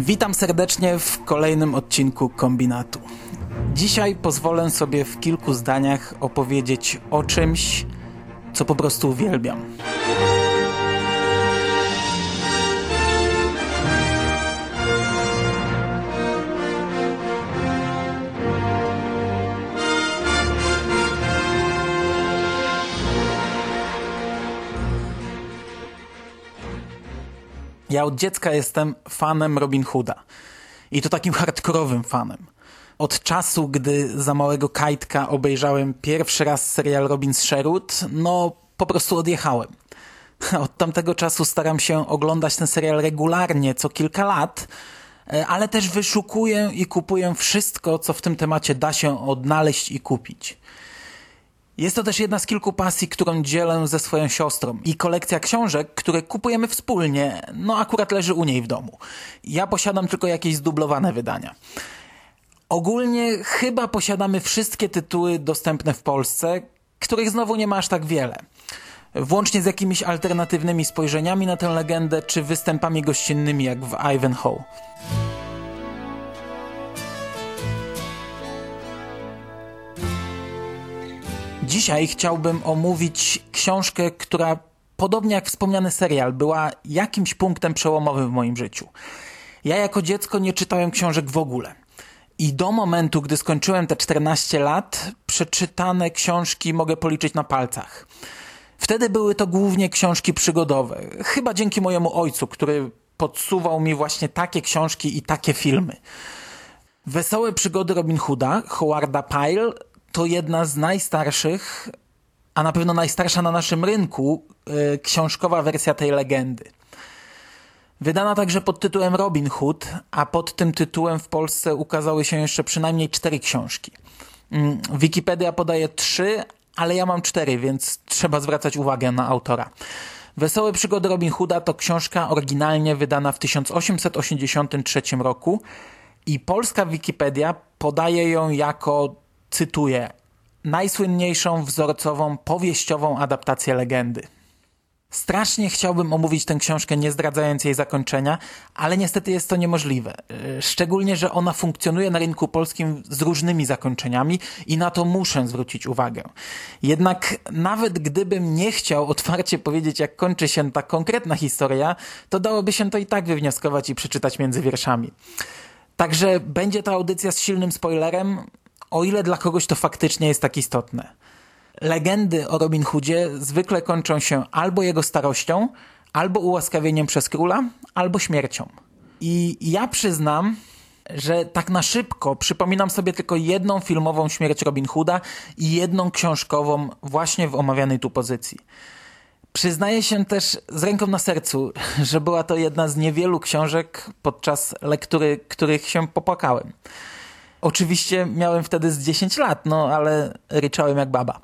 Witam serdecznie w kolejnym odcinku Kombinatu. Dzisiaj pozwolę sobie w kilku zdaniach opowiedzieć o czymś, co po prostu uwielbiam. Ja od dziecka jestem fanem Robin Hooda. I to takim hardkorowym fanem. Od czasu, gdy za małego kajtka obejrzałem pierwszy raz serial Robin Sherwood, no po prostu odjechałem. Od tamtego czasu staram się oglądać ten serial regularnie, co kilka lat, e, ale też wyszukuję i kupuję wszystko, co w tym temacie da się odnaleźć i kupić. Jest to też jedna z kilku pasji, którą dzielę ze swoją siostrą i kolekcja książek, które kupujemy wspólnie, no akurat leży u niej w domu. Ja posiadam tylko jakieś zdublowane wydania. Ogólnie chyba posiadamy wszystkie tytuły dostępne w Polsce, których znowu nie ma aż tak wiele. Włącznie z jakimiś alternatywnymi spojrzeniami na tę legendę, czy występami gościnnymi jak w Ivanhoe. Dzisiaj chciałbym omówić książkę, która podobnie jak wspomniany serial była jakimś punktem przełomowym w moim życiu. Ja jako dziecko nie czytałem książek w ogóle. I do momentu, gdy skończyłem te 14 lat, przeczytane książki mogę policzyć na palcach. Wtedy były to głównie książki przygodowe. Chyba dzięki mojemu ojcu, który podsuwał mi właśnie takie książki i takie filmy. Wesołe przygody Robin Hooda, Howarda Pyle to jedna z najstarszych, a na pewno najstarsza na naszym rynku, yy, książkowa wersja tej legendy. Wydana także pod tytułem Robin Hood, a pod tym tytułem w Polsce ukazały się jeszcze przynajmniej cztery książki. Yy, Wikipedia podaje trzy, ale ja mam cztery, więc trzeba zwracać uwagę na autora. Wesołe przygody Robin Hooda to książka oryginalnie wydana w 1883 roku i polska Wikipedia podaje ją jako cytuję, najsłynniejszą wzorcową, powieściową adaptację legendy. Strasznie chciałbym omówić tę książkę, nie zdradzając jej zakończenia, ale niestety jest to niemożliwe. E, szczególnie, że ona funkcjonuje na rynku polskim z różnymi zakończeniami i na to muszę zwrócić uwagę. Jednak nawet gdybym nie chciał otwarcie powiedzieć, jak kończy się ta konkretna historia, to dałoby się to i tak wywnioskować i przeczytać między wierszami. Także będzie to audycja z silnym spoilerem, o ile dla kogoś to faktycznie jest tak istotne. Legendy o Robin Hoodzie zwykle kończą się albo jego starością, albo ułaskawieniem przez króla, albo śmiercią. I ja przyznam, że tak na szybko przypominam sobie tylko jedną filmową śmierć Robin Hooda i jedną książkową właśnie w omawianej tu pozycji. Przyznaję się też z ręką na sercu, że była to jedna z niewielu książek podczas lektury, których się popłakałem. Oczywiście miałem wtedy z 10 lat, no ale ryczałem jak baba.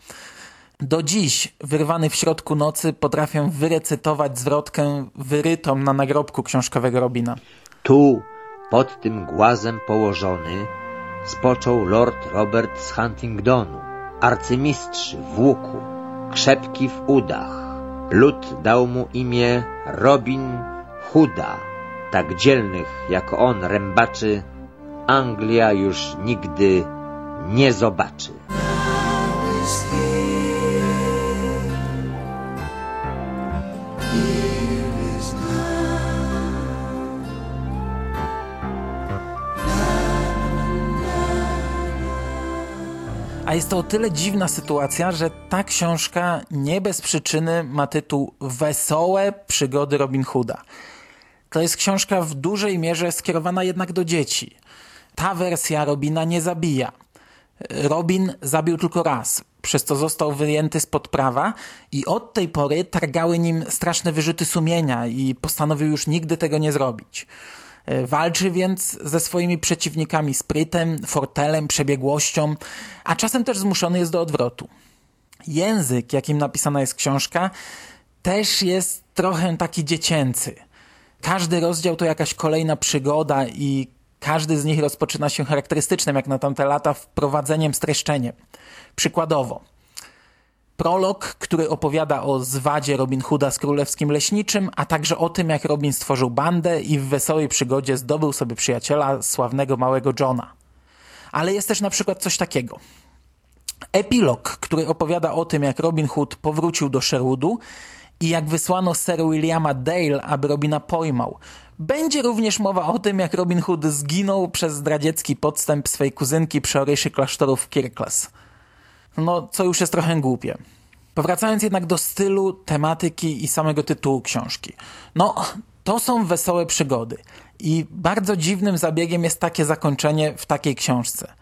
Do dziś, wyrwany w środku nocy, potrafię wyrecytować zwrotkę wyrytą na nagrobku książkowego Robina. Tu, pod tym głazem położony, spoczął lord Robert z Huntingdonu, arcymistrz w łuku, krzepki w udach. Lud dał mu imię Robin Huda, tak dzielnych jako on rębaczy Anglia już nigdy nie zobaczy. A jest to o tyle dziwna sytuacja, że ta książka nie bez przyczyny ma tytuł Wesołe przygody Robin Hooda. To jest książka w dużej mierze skierowana jednak do dzieci ta wersja Robina nie zabija. Robin zabił tylko raz, przez co został wyjęty spod prawa i od tej pory targały nim straszne wyrzuty sumienia i postanowił już nigdy tego nie zrobić. Walczy więc ze swoimi przeciwnikami sprytem, fortelem, przebiegłością, a czasem też zmuszony jest do odwrotu. Język, jakim napisana jest książka, też jest trochę taki dziecięcy. Każdy rozdział to jakaś kolejna przygoda i każdy z nich rozpoczyna się charakterystycznym, jak na tamte lata, wprowadzeniem, streszczeniem. Przykładowo, prolog, który opowiada o zwadzie Robin Hooda z Królewskim Leśniczym, a także o tym, jak Robin stworzył bandę i w wesołej przygodzie zdobył sobie przyjaciela, sławnego małego Johna. Ale jest też na przykład coś takiego. Epilog, który opowiada o tym, jak Robin Hood powrócił do Sherwoodu i jak wysłano Sir Williama Dale, aby Robina pojmał. Będzie również mowa o tym, jak Robin Hood zginął przez zdradziecki podstęp swej kuzynki przy oryszy klasztoru w Kirkles. No, co już jest trochę głupie. Powracając jednak do stylu, tematyki i samego tytułu książki. No, to są wesołe przygody. I bardzo dziwnym zabiegiem jest takie zakończenie w takiej książce.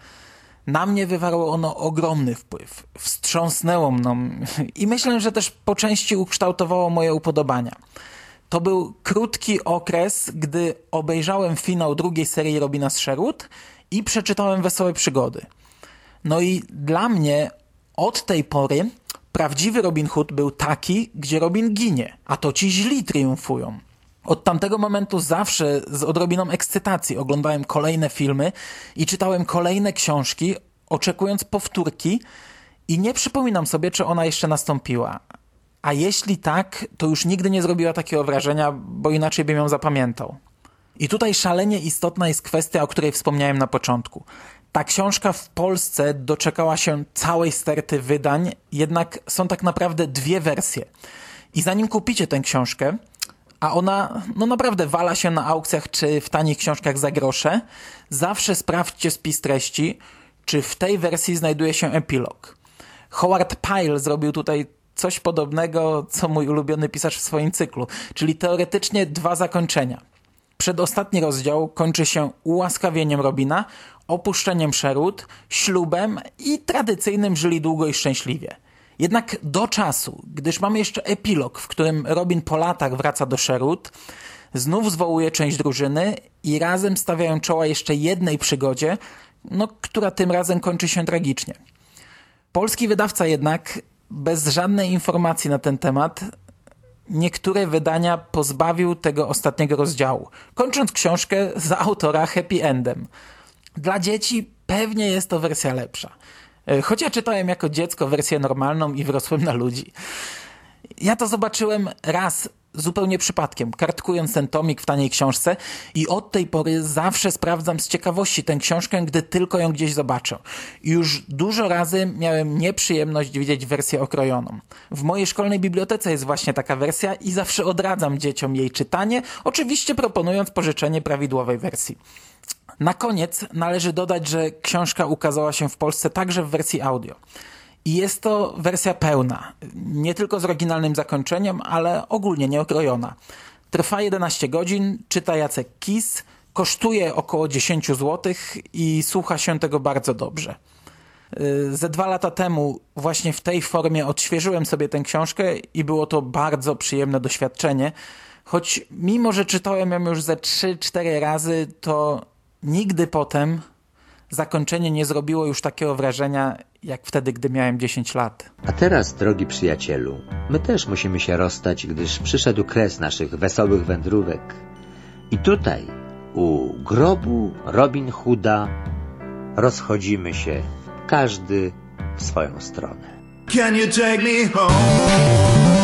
Na mnie wywarło ono ogromny wpływ. Wstrząsnęło mną i myślę, że też po części ukształtowało moje upodobania. To był krótki okres, gdy obejrzałem finał drugiej serii Robina z Sherwood i przeczytałem Wesołe Przygody. No i dla mnie od tej pory prawdziwy Robin Hood był taki, gdzie Robin ginie, a to ci źli triumfują. Od tamtego momentu zawsze z odrobiną ekscytacji oglądałem kolejne filmy i czytałem kolejne książki, oczekując powtórki i nie przypominam sobie, czy ona jeszcze nastąpiła. A jeśli tak, to już nigdy nie zrobiła takiego wrażenia, bo inaczej bym ją zapamiętał. I tutaj szalenie istotna jest kwestia, o której wspomniałem na początku. Ta książka w Polsce doczekała się całej sterty wydań, jednak są tak naprawdę dwie wersje. I zanim kupicie tę książkę, a ona no naprawdę wala się na aukcjach czy w tanich książkach za grosze, zawsze sprawdźcie spis treści, czy w tej wersji znajduje się epilog. Howard Pyle zrobił tutaj coś podobnego, co mój ulubiony pisarz w swoim cyklu, czyli teoretycznie dwa zakończenia. Przedostatni rozdział kończy się ułaskawieniem Robina, opuszczeniem Sherwood, ślubem i tradycyjnym żyli długo i szczęśliwie. Jednak do czasu, gdyż mamy jeszcze epilog, w którym Robin po latach wraca do Sherwood, znów zwołuje część drużyny i razem stawiają czoła jeszcze jednej przygodzie, no, która tym razem kończy się tragicznie. Polski wydawca jednak, bez żadnej informacji na ten temat, niektóre wydania pozbawił tego ostatniego rozdziału, kończąc książkę za autora happy endem. Dla dzieci pewnie jest to wersja lepsza. E, choć ja czytałem jako dziecko wersję normalną i wyrosłem na ludzi. Ja to zobaczyłem raz zupełnie przypadkiem, kartkując ten tomik w taniej książce i od tej pory zawsze sprawdzam z ciekawości tę książkę, gdy tylko ją gdzieś zobaczę. już dużo razy miałem nieprzyjemność widzieć wersję okrojoną. W mojej szkolnej bibliotece jest właśnie taka wersja i zawsze odradzam dzieciom jej czytanie, oczywiście proponując pożyczenie prawidłowej wersji. Na koniec należy dodać, że książka ukazała się w Polsce także w wersji audio. I jest to wersja pełna, nie tylko z oryginalnym zakończeniem, ale ogólnie nieokrojona. Trwa 11 godzin, czyta Jacek Kis, kosztuje około 10 zł i słucha się tego bardzo dobrze. Y, ze dwa lata temu właśnie w tej formie odświeżyłem sobie tę książkę i było to bardzo przyjemne doświadczenie. Choć mimo, że czytałem ją już ze 3-4 razy, to nigdy potem zakończenie nie zrobiło już takiego wrażenia, jak wtedy, gdy miałem 10 lat. A teraz, drogi przyjacielu, my też musimy się rozstać, gdyż przyszedł kres naszych wesołych wędrówek. I tutaj, u grobu Robin Hooda, rozchodzimy się, każdy w swoją stronę. Can you take me home?